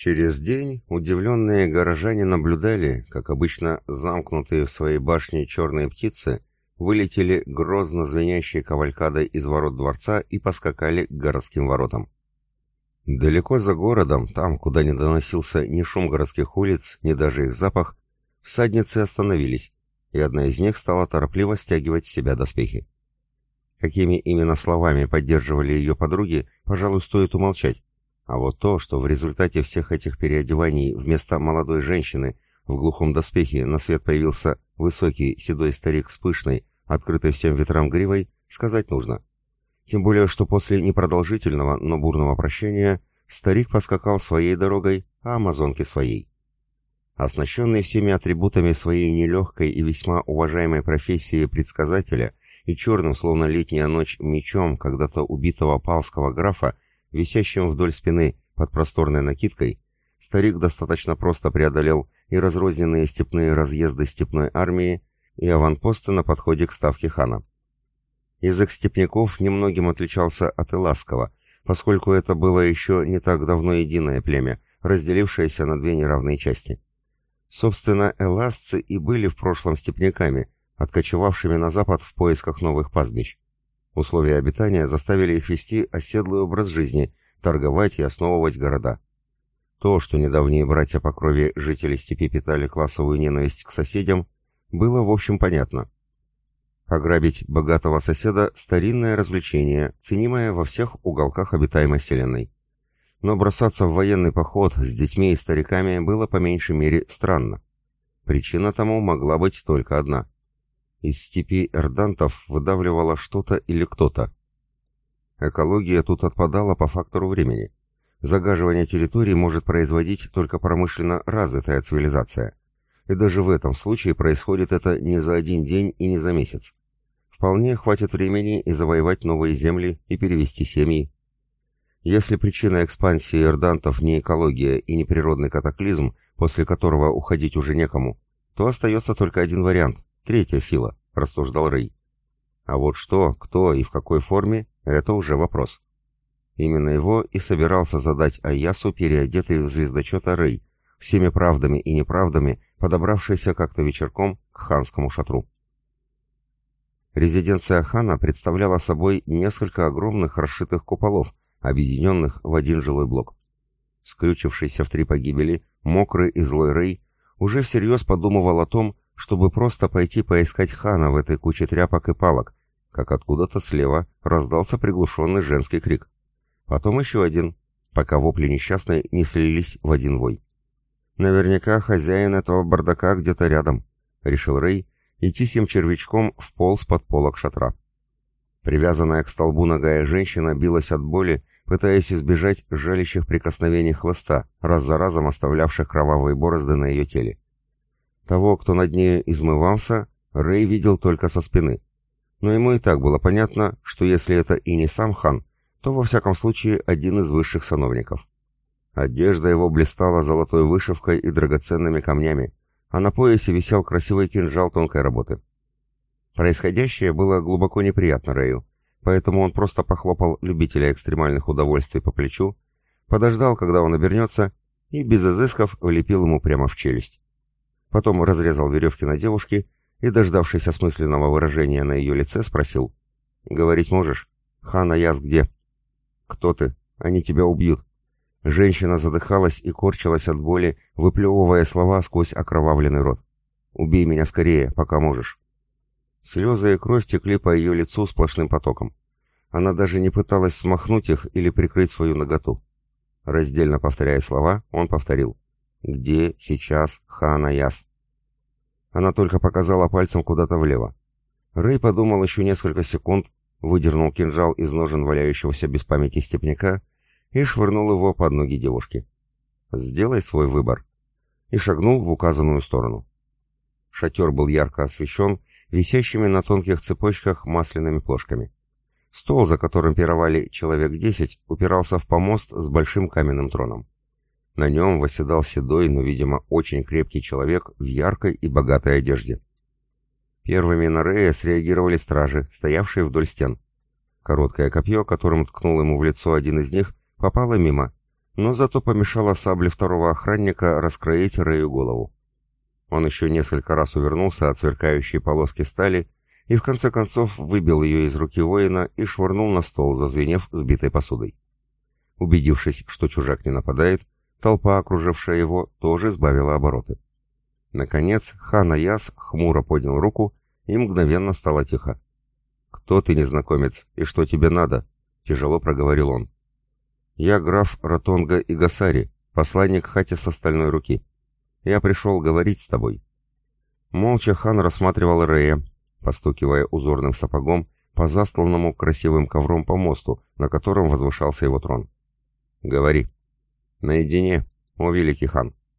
Через день удивленные горожане наблюдали, как обычно замкнутые в своей башне черные птицы вылетели грозно звенящей кавалькадой из ворот дворца и поскакали к городским воротам. Далеко за городом, там, куда не доносился ни шум городских улиц, ни даже их запах, всадницы остановились, и одна из них стала торопливо стягивать с себя доспехи. Какими именно словами поддерживали ее подруги, пожалуй, стоит умолчать. А вот то, что в результате всех этих переодеваний вместо молодой женщины в глухом доспехе на свет появился высокий седой старик с пышной, открытой всем ветрам гривой, сказать нужно. Тем более, что после непродолжительного, но бурного прощения старик поскакал своей дорогой, а амазонки своей. Оснащенный всеми атрибутами своей нелегкой и весьма уважаемой профессии предсказателя и черным, словно летняя ночь, мечом когда-то убитого палского графа, висящим вдоль спины под просторной накидкой, старик достаточно просто преодолел и разрозненные степные разъезды степной армии, и аванпосты на подходе к ставке хана. Язык степняков немногим отличался от Иласского, поскольку это было еще не так давно единое племя, разделившееся на две неравные части. Собственно, эласцы и были в прошлом степняками, откочевавшими на запад в поисках новых пастбищ. Условия обитания заставили их вести оседлый образ жизни, торговать и основывать города. То, что недавние братья по крови жители степи питали классовую ненависть к соседям, было в общем понятно. Ограбить богатого соседа – старинное развлечение, ценимое во всех уголках обитаемой вселенной. Но бросаться в военный поход с детьми и стариками было по меньшей мере странно. Причина тому могла быть только одна. Из степи эрдантов выдавливало что-то или кто-то. Экология тут отпадала по фактору времени. Загаживание территорий может производить только промышленно развитая цивилизация. И даже в этом случае происходит это не за один день и не за месяц. Вполне хватит времени и завоевать новые земли, и перевести семьи. Если причина экспансии эрдантов не экология и не природный катаклизм, после которого уходить уже некому, то остается только один вариант Третья сила, рассуждал Рэй. А вот что, кто и в какой форме, это уже вопрос. Именно его и собирался задать Аясу переодетый в звездочета Рэй, всеми правдами и неправдами, подобравшийся как-то вечерком к ханскому шатру. Резиденция хана представляла собой несколько огромных расшитых куполов, объединенных в один жилой блок. Скрючившийся в три погибели, мокрый и злой Рэй уже всерьез подумывал о том, чтобы просто пойти поискать хана в этой куче тряпок и палок, как откуда-то слева раздался приглушенный женский крик. Потом еще один, пока вопли несчастной не слились в один вой. «Наверняка хозяин этого бардака где-то рядом», — решил Рэй, и тихим червячком вполз под полок шатра. Привязанная к столбу ногая женщина билась от боли, пытаясь избежать жалящих прикосновений хлыста, раз за разом оставлявших кровавые борозды на ее теле. Того, кто над ней измывался, Рэй видел только со спины. Но ему и так было понятно, что если это и не сам хан, то во всяком случае один из высших сановников. Одежда его блистала золотой вышивкой и драгоценными камнями, а на поясе висел красивый кинжал тонкой работы. Происходящее было глубоко неприятно Рэю, поэтому он просто похлопал любителя экстремальных удовольствий по плечу, подождал, когда он обернется, и без изысков влепил ему прямо в челюсть. Потом разрезал веревки на девушке и, дождавшись осмысленного выражения на ее лице, спросил. «Говорить можешь? Хана Яс где?» «Кто ты? Они тебя убьют». Женщина задыхалась и корчилась от боли, выплевывая слова сквозь окровавленный рот. «Убей меня скорее, пока можешь». Слезы и кровь текли по ее лицу сплошным потоком. Она даже не пыталась смахнуть их или прикрыть свою наготу. Раздельно повторяя слова, он повторил. «Где сейчас Хана Яс?» Она только показала пальцем куда-то влево. Рэй подумал еще несколько секунд, выдернул кинжал из ножен валяющегося без памяти степняка и швырнул его под ноги девушки. «Сделай свой выбор», и шагнул в указанную сторону. Шатер был ярко освещен висящими на тонких цепочках масляными плошками. Стол, за которым пировали человек десять, упирался в помост с большим каменным троном. На нем восседал седой, но, видимо, очень крепкий человек в яркой и богатой одежде. Первыми на Рея среагировали стражи, стоявшие вдоль стен. Короткое копье, которым ткнул ему в лицо один из них, попало мимо, но зато помешала сабле второго охранника раскроить Рэю голову. Он еще несколько раз увернулся от сверкающей полоски стали и в конце концов выбил ее из руки воина и швырнул на стол, зазвенев сбитой посудой. Убедившись, что чужак не нападает, толпа, окружившая его, тоже сбавила обороты. Наконец, хан Аяс хмуро поднял руку, и мгновенно стало тихо. «Кто ты, незнакомец, и что тебе надо?» — тяжело проговорил он. «Я граф Ротонга и Гасари, посланник хати с остальной руки. Я пришел говорить с тобой». Молча хан рассматривал Рея, постукивая узорным сапогом по застланному красивым ковром по мосту, на котором возвышался его трон. «Говори». «Наедине, о великий хан».